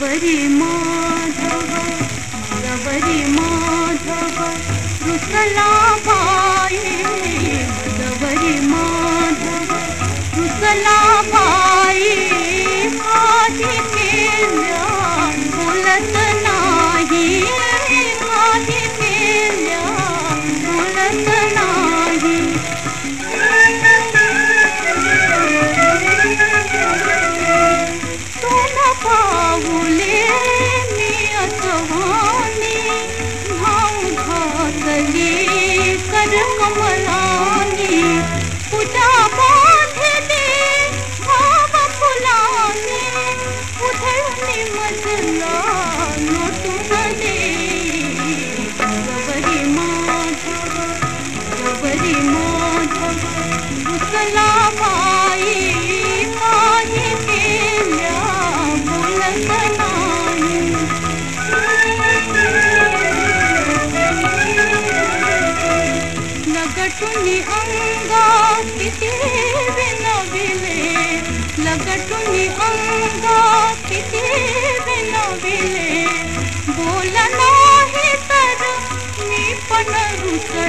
गवरि माधव गवरि माधव रुसलाभाये गवरि माधव रुसलाभा मजला नोटुनले गवरी माधव गवरी माधव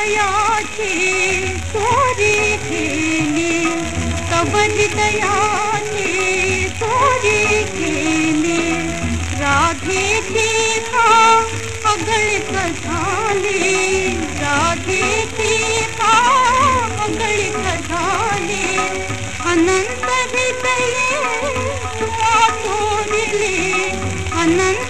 तब हृदयाची चोरी केली तब हृदयाची चोरी केली राधेची का अगळित झाली राधेची का अगळित झाली अनंत हृदये तुआ चोरली अनंत